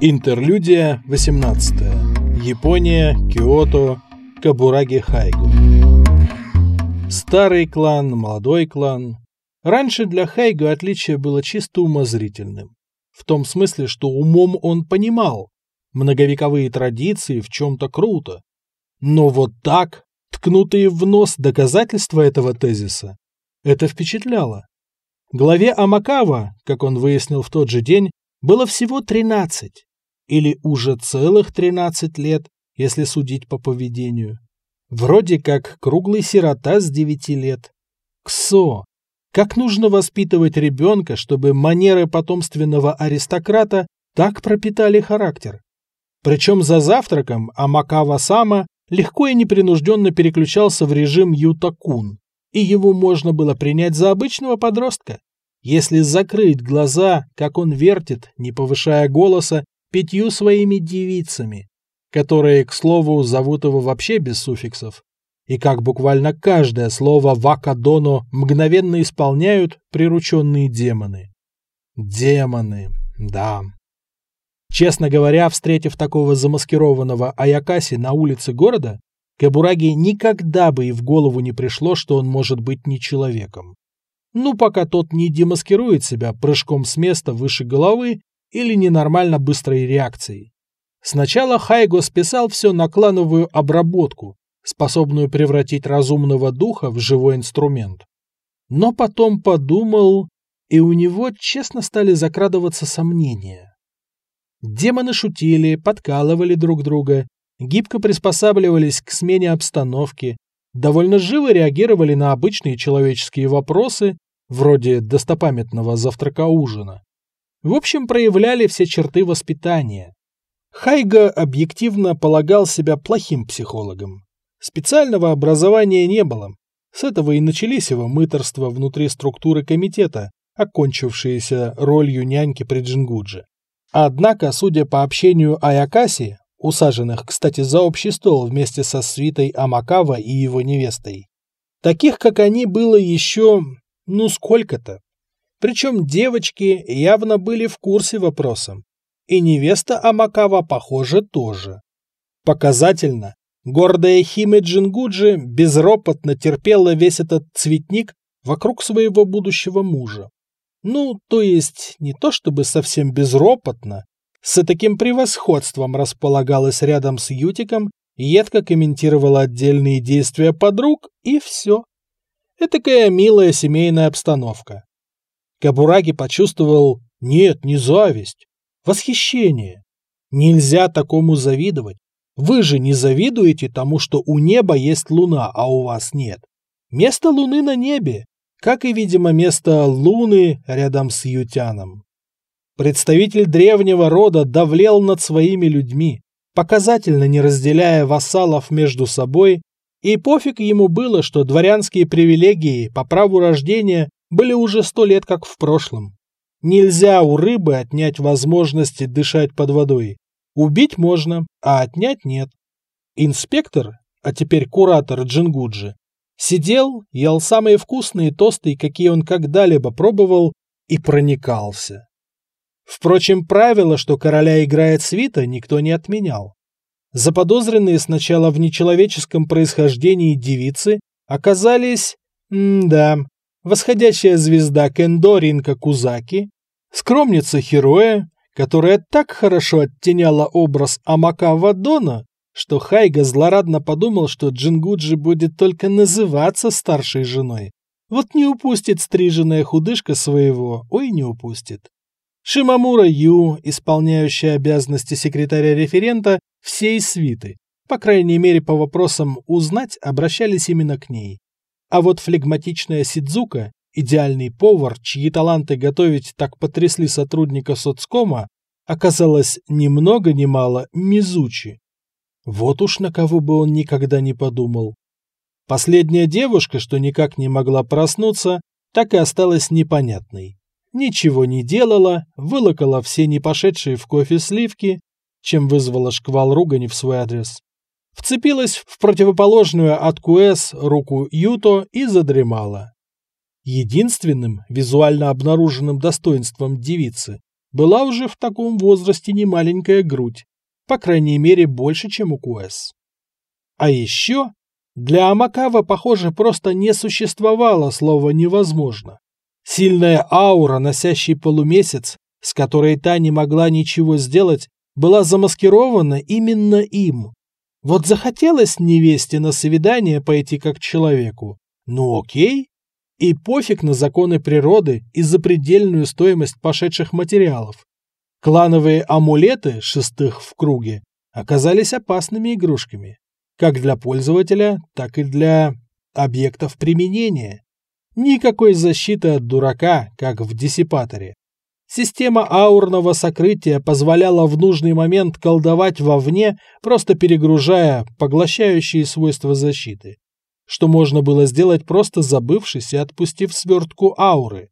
Интерлюдия 18. Япония, Киото, Кабураги Хайгу. Старый клан, молодой клан. Раньше для Хайгу отличие было чисто умозрительным. В том смысле, что умом он понимал, многовековые традиции в чем-то круто. Но вот так, ткнутые в нос доказательства этого тезиса, это впечатляло. Главе Амакава, как он выяснил в тот же день, было всего 13. Или уже целых 13 лет, если судить по поведению. Вроде как круглый сирота с 9 лет. Ксо. Как нужно воспитывать ребенка, чтобы манеры потомственного аристократа так пропитали характер? Причем за завтраком Амакава Сама легко и непринужденно переключался в режим Ютакун, и его можно было принять за обычного подростка. Если закрыть глаза, как он вертит, не повышая голоса, пятью своими девицами, которые, к слову, зовут его вообще без суффиксов, и как буквально каждое слово Вакадоно мгновенно исполняют прирученные демоны. Демоны, да. Честно говоря, встретив такого замаскированного Аякаси на улице города, Кабураги никогда бы и в голову не пришло, что он может быть не человеком. Ну, пока тот не демаскирует себя прыжком с места выше головы или ненормально быстрой реакцией. Сначала Хайго списал все на клановую обработку, способную превратить разумного духа в живой инструмент. Но потом подумал, и у него честно стали закрадываться сомнения. Демоны шутили, подкалывали друг друга, гибко приспосабливались к смене обстановки, довольно живо реагировали на обычные человеческие вопросы, вроде достопамятного завтрака-ужина. В общем, проявляли все черты воспитания. Хайга объективно полагал себя плохим психологом. Специального образования не было. С этого и начались его мыторства внутри структуры комитета, окончившиеся ролью няньки при Джингудже. Однако, судя по общению Аякаси, усаженных, кстати, за общий стол вместе со свитой Амакава и его невестой. Таких, как они, было еще, ну, сколько-то. Причем девочки явно были в курсе вопроса. И невеста Амакава, похоже, тоже. Показательно, гордая Химе Джингуджи безропотно терпела весь этот цветник вокруг своего будущего мужа. Ну, то есть, не то чтобы совсем безропотно, с таким превосходством располагалась рядом с Ютиком, едко комментировала отдельные действия подруг, и все. Этакая милая семейная обстановка. Кабураги почувствовал, нет, не зависть, восхищение. Нельзя такому завидовать. Вы же не завидуете тому, что у неба есть луна, а у вас нет. Место луны на небе, как и, видимо, место луны рядом с Ютяном. Представитель древнего рода давлел над своими людьми, показательно не разделяя вассалов между собой, и пофиг ему было, что дворянские привилегии по праву рождения были уже сто лет как в прошлом. Нельзя у рыбы отнять возможности дышать под водой. Убить можно, а отнять нет. Инспектор, а теперь куратор Джингуджи, сидел, ел самые вкусные тосты, какие он когда-либо пробовал, и проникался. Впрочем, правило, что короля играет свита, никто не отменял. Заподозренные сначала в нечеловеческом происхождении девицы оказались, да, восходящая звезда Кендо Ринка Кузаки, скромница Хероя, которая так хорошо оттеняла образ Амакава-доно, что Хайга злорадно подумал, что Джингуджи будет только называться старшей женой. Вот не упустит стриженная худышка своего, ой, не упустит. Шимамура Ю, исполняющая обязанности секретаря-референта всей свиты. По крайней мере, по вопросам «узнать» обращались именно к ней. А вот флегматичная Сидзука, идеальный повар, чьи таланты готовить так потрясли сотрудника соцкома, оказалась ни много ни мало Мизучи. Вот уж на кого бы он никогда не подумал. Последняя девушка, что никак не могла проснуться, так и осталась непонятной ничего не делала, вылокала все не пошедшие в кофе сливки, чем вызвала шквал ругани в свой адрес. Вцепилась в противоположную от КУЭС руку Юто и задремала. Единственным визуально обнаруженным достоинством девицы была уже в таком возрасте немаленькая грудь, по крайней мере больше, чем у Куэс. А еще для Амакава, похоже, просто не существовало слова «невозможно». Сильная аура, носящий полумесяц, с которой та не могла ничего сделать, была замаскирована именно им. Вот захотелось невесте на свидание пойти как человеку. Ну окей. И пофиг на законы природы и запредельную стоимость пошедших материалов. Клановые амулеты, шестых в круге, оказались опасными игрушками. Как для пользователя, так и для объектов применения. Никакой защиты от дурака, как в диссипаторе. Система аурного сокрытия позволяла в нужный момент колдовать вовне, просто перегружая поглощающие свойства защиты. Что можно было сделать, просто забывшись и отпустив свертку ауры.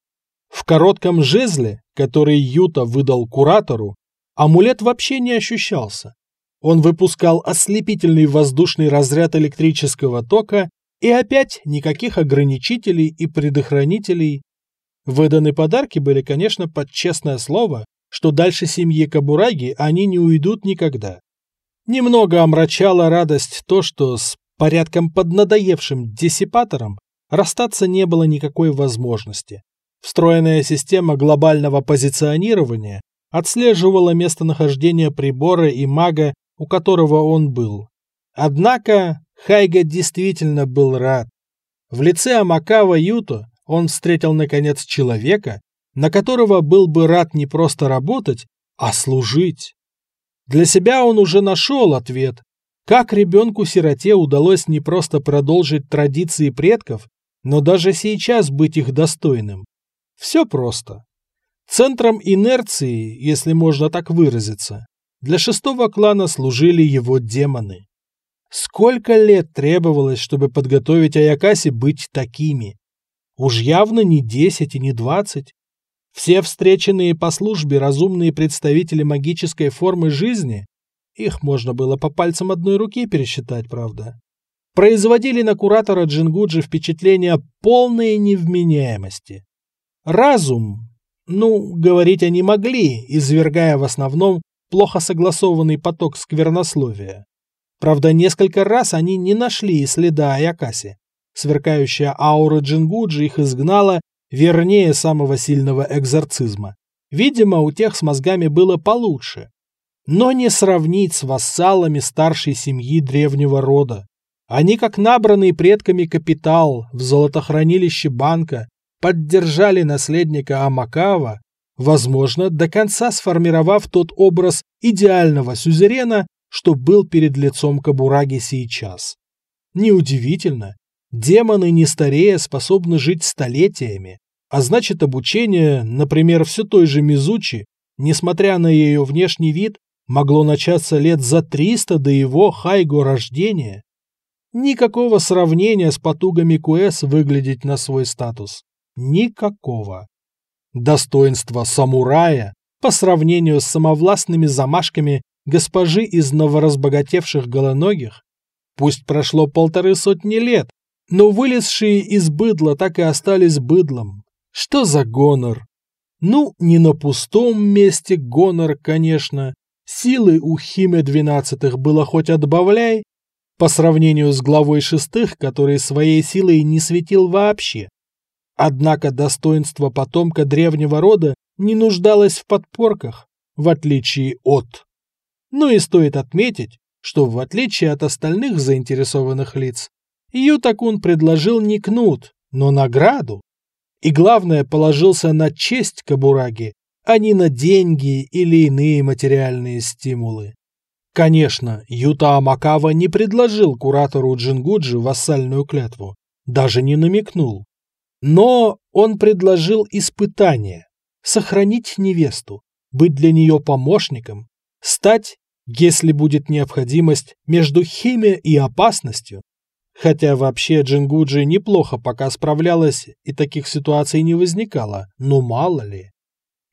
В коротком жезле, который Юта выдал куратору, амулет вообще не ощущался. Он выпускал ослепительный воздушный разряд электрического тока, и опять никаких ограничителей и предохранителей, Выданы подарки были, конечно, под честное слово, что дальше семьи Кабураги они не уйдут никогда. Немного омрачала радость то, что с порядком поднадоевшим диссипатором расстаться не было никакой возможности. Встроенная система глобального позиционирования отслеживала местонахождение прибора и мага, у которого он был. Однако Хайга действительно был рад. В лице Амакава Юто он встретил, наконец, человека, на которого был бы рад не просто работать, а служить. Для себя он уже нашел ответ, как ребенку-сироте удалось не просто продолжить традиции предков, но даже сейчас быть их достойным. Все просто. Центром инерции, если можно так выразиться, для шестого клана служили его демоны. Сколько лет требовалось, чтобы подготовить Аякаси быть такими? Уж явно не десять и не двадцать. Все встреченные по службе разумные представители магической формы жизни, их можно было по пальцам одной руки пересчитать, правда, производили на куратора Джингуджи впечатление полной невменяемости. Разум, ну, говорить они могли, извергая в основном плохо согласованный поток сквернословия. Правда, несколько раз они не нашли следа Аякаси. Сверкающая аура Джингуджи их изгнала, вернее самого сильного экзорцизма. Видимо, у тех с мозгами было получше. Но не сравнить с вассалами старшей семьи древнего рода. Они, как набранный предками капитал в золотохранилище банка, поддержали наследника Амакава, возможно, до конца сформировав тот образ идеального сюзерена, что был перед лицом Кабураги сейчас. Неудивительно, Демоны не старея способны жить столетиями, а значит обучение, например, все той же Мизучи, несмотря на ее внешний вид, могло начаться лет за 300 до его хайго рождения. Никакого сравнения с потугами Куэс выглядеть на свой статус. Никакого. Достоинство самурая по сравнению с самовластными замашками госпожи из новоразбогатевших голоногих, пусть прошло полторы сотни лет, но вылезшие из быдла так и остались быдлом. Что за гонор? Ну, не на пустом месте гонор, конечно. Силы у Химе двенадцатых было хоть отбавляй, по сравнению с главой шестых, который своей силой не светил вообще. Однако достоинство потомка древнего рода не нуждалось в подпорках, в отличие от. Ну и стоит отметить, что в отличие от остальных заинтересованных лиц, Юта-кун предложил не кнут, но награду. И главное, положился на честь Кабураги, а не на деньги или иные материальные стимулы. Конечно, Юта Амакава не предложил куратору Джингуджи вассальную клятву, даже не намекнул. Но он предложил испытание – сохранить невесту, быть для нее помощником, стать, если будет необходимость, между Химе и опасностью, Хотя вообще Джингуджи неплохо пока справлялась и таких ситуаций не возникало, но мало ли.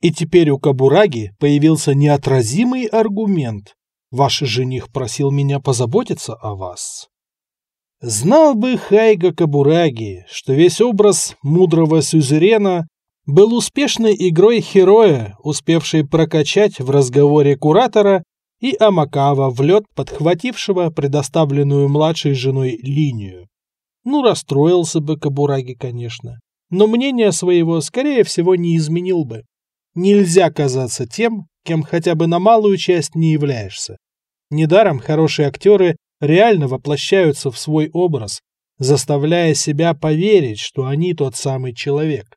И теперь у Кабураги появился неотразимый аргумент. Ваш жених просил меня позаботиться о вас. Знал бы Хайга Кабураги, что весь образ мудрого сюзерена был успешной игрой Хероя, успевшей прокачать в разговоре куратора и Амакава в лед подхватившего предоставленную младшей женой линию. Ну, расстроился бы Кабураги, конечно, но мнение своего, скорее всего, не изменил бы. Нельзя казаться тем, кем хотя бы на малую часть не являешься. Недаром хорошие актеры реально воплощаются в свой образ, заставляя себя поверить, что они тот самый человек.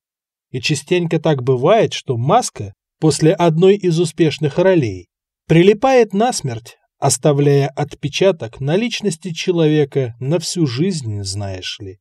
И частенько так бывает, что маска после одной из успешных ролей прилипает насмерть, оставляя отпечаток на личности человека на всю жизнь, знаешь ли.